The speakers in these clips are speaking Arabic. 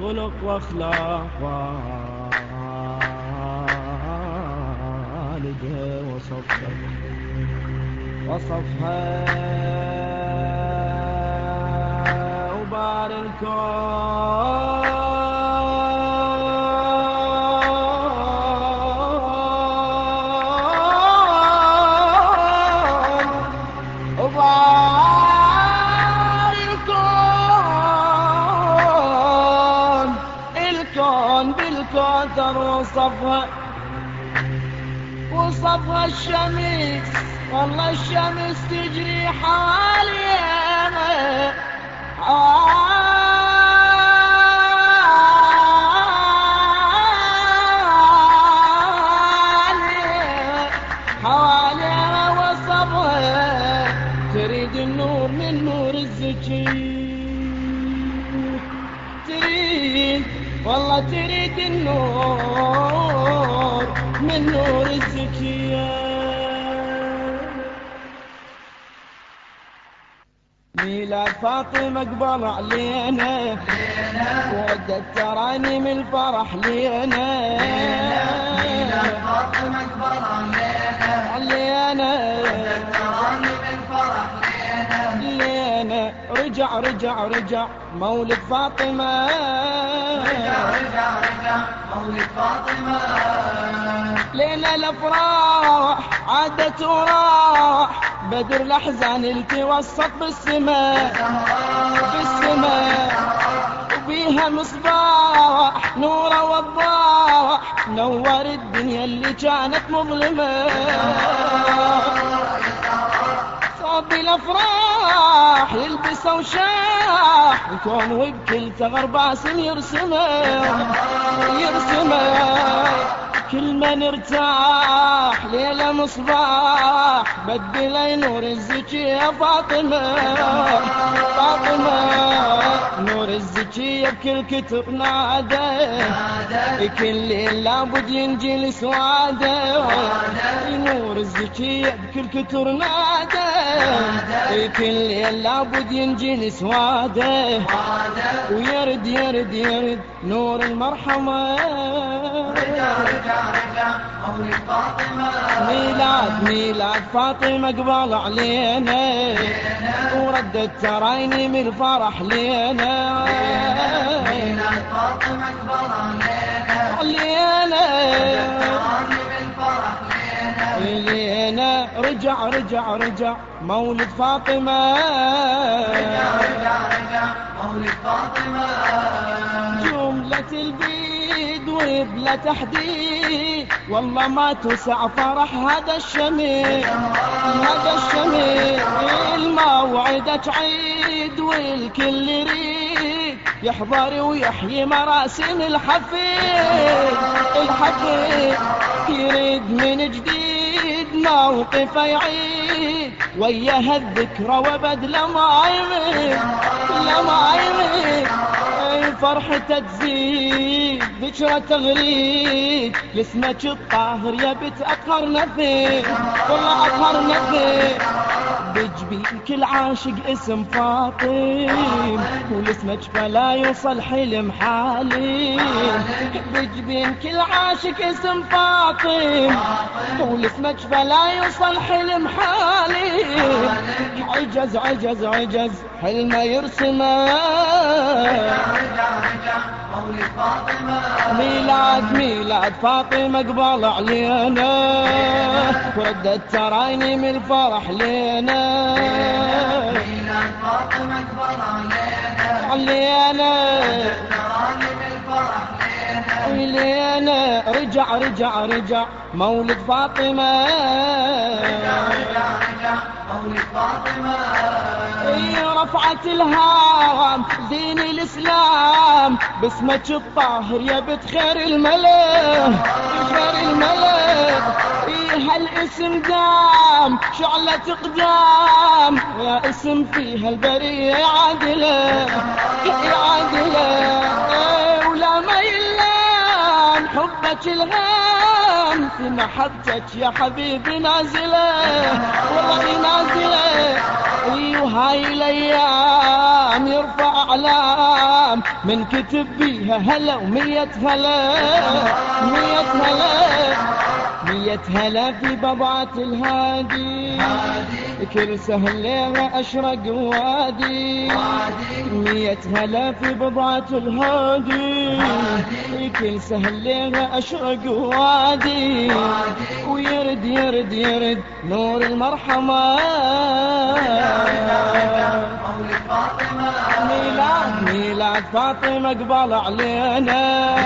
بخلق واخلاق والدها وصفها وصفها وبار الكون الكون بالكوثر وصفها وصفها الشمس. والله الشمس تجري حواليها حواليها من نور الزكية ميلاد فاطمة قبل علينا. ودت تراني من الفرح لينا. ميلاد فاطمة أكبر علينا. علينا تراني بالفرح لينا لينا. رجع رجع رجع مولد فاطمة. رجع رجع رجع مولد فاطمة. ليلة الأفراح عادت وراح بدر الأحزان التوسط بالسماء بالسماء وبيها مصباح نوره وضاح. نور الدنيا اللي كانت مظلمة. صوب الأفراح يلبسه وشاح. الكون وبكل ثغر باسم يرسمه يرسمه. كل ما نرتاح ليلة مصباح بدل نور الزكية فاطمة. فاطمة نور الزكية بكل كتب نادى. كل ليل لابد ينجي سواده نور الزكية بكل كتر نادى. كل ليل لابد ينجي سواده. ويرد يرد يرد نور المرحمة. رجع رجع رجع مولد فاطمة ميلاد ميلاد فاطمة قبل علينا. وردت تريني من الفرح لينا. ميلاد فاطمة أكبر علينا رجع رجع رجع. مولد فاطمة. رجع رجع رجع. مولد فاطمة. جملة البيد وبلا تحديد. والله ما توسع فرح هذا الشميل هذا الشميل الموعدك عيد والكل يريد. يحضر ويحيي مراسم الحفيد. الحفيد يريد من جديد. موقفه يعيد وياها الذكرى وبد لما يميت لما يميت فرحته تزيد ذكرى تغريد. لاسمك الطاهر يا بت اطهرنا فيه والله اطهرنا فيه بجبين كل عاشق اسم فاطم ولاسمك فلا يوصل حلم حالي بجبين كل عاشق اسم فاطم ولاسمك فلا يوصل حلم حالي عجز عجز عجز حلمه يرسمه. رجع رجع ميلاد ميلاد فاطمة قبل علينا. وردت تراني من الفرح لينا. ميلاد فاطمة أكبر علينا. علينا لينا رجع رجع رجع مولد فاطمة. رجع رجع مولد فاطمة رفعت الهام دين الاسلام باسمك الطاهر يا بنت خير الملك خير الملك. اي هالاسم دام شعلة قدام يا اسم فيها البرية عادلة عادلة. ولا ما يلام حبك الهام أنت محبتك يا حبيبي نازلة. والله نازلة. أيوه هاي الأيام يرفع أعلام. من كتب بيها هلا ومية هلا. مية هلا. مية هلا في بضعة الهادي. كل سهل ليرة أشرق وادي. مية هلا في بضعة الهادي. كل سهل لها أشرق وادي. ويرد يرد يرد نور المرحمة. ميلاد ميلاد فاطمة قبل علينا.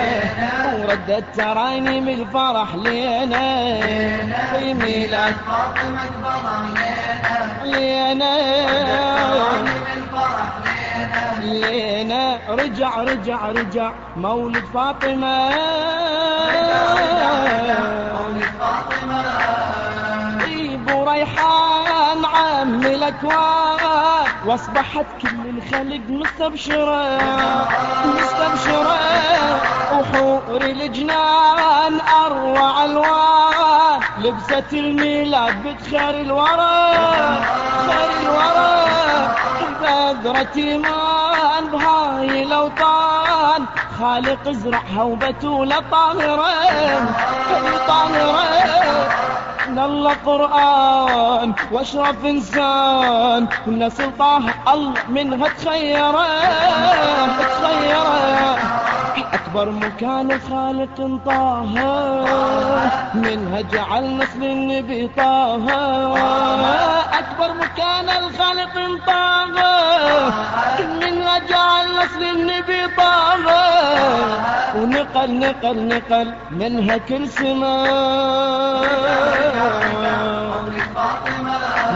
وردت تراني من الفرح لينا. ميلاد فاطمة قبل لينا الفرح لينا لينا رجع رجع رجع. مولد فاطمة. مولد فاطمة طيب وريحان عم الاكوان وأصبحت كل الخلق مستبشرة. مستبشرة. وحور الجنان أروع ألوان. لبست الميلاد بتخير الورى. خير الورى. بذرة ايمان بهاي خالق ازرعها وبتولة طاهرة طاهرة من الله قرآن واشرف إنسان. ونسل طه الله منها تخيره تخيره أكبر مكان خالق طه منها جعل نسل النبي طه أكبر مكان الخالق طه نسل النبي طه ونقل نقل نقل منها كل سماء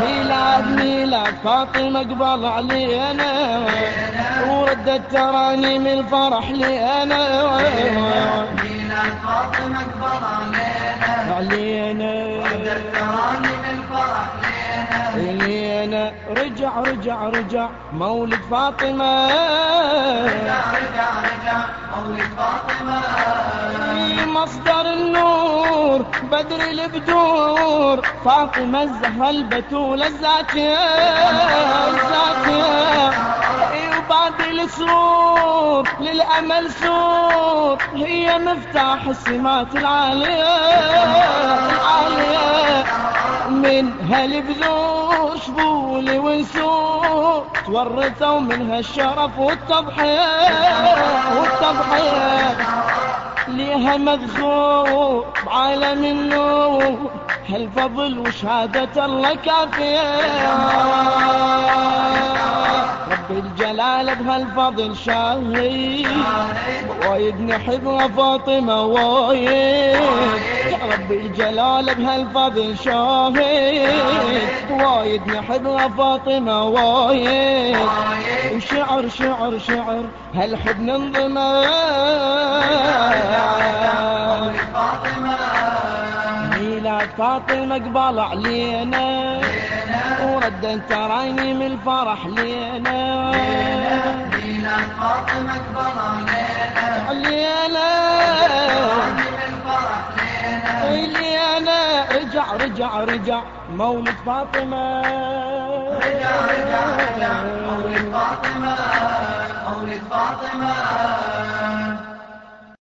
ميلاد ميلاد فاطمة قبل علينا. وردت تراني من الفرح لينا. ميلاد فاطمة قبل علينا. رجع رجع رجع. مولد فاطمة. رجع رجع مولد فاطمة. مصدر النور بدر البدور. فاطمة الزهرة البتولة الزاكية الزاكية وبعد السرور للأمل سور. هي مفتاح السمات العالية العالية. منها البذور شبولي ونسور تورثوا منها الشرف والتضحية والتضحية ليها مذخور بعالم النور هالفضل وشهادة الله كافية؟ رب الجلال بهالفضل شاهد وايد نحبها فاطمة وايد. يا رب الجلال بهالفضل شاهد. وايد نحبها فاطمة وايد. وشعر شعر شعر هالحب فاطمة ميلاد فاطمة قبل علينا. وردت تراني من الفرح لينا. ميلاد فاطمة قبل علينا. علينا. لينا لينا رجع رجع رجع. مولد فاطمة. رجع رجع رجع. مولد فاطمة مولد فاطمة.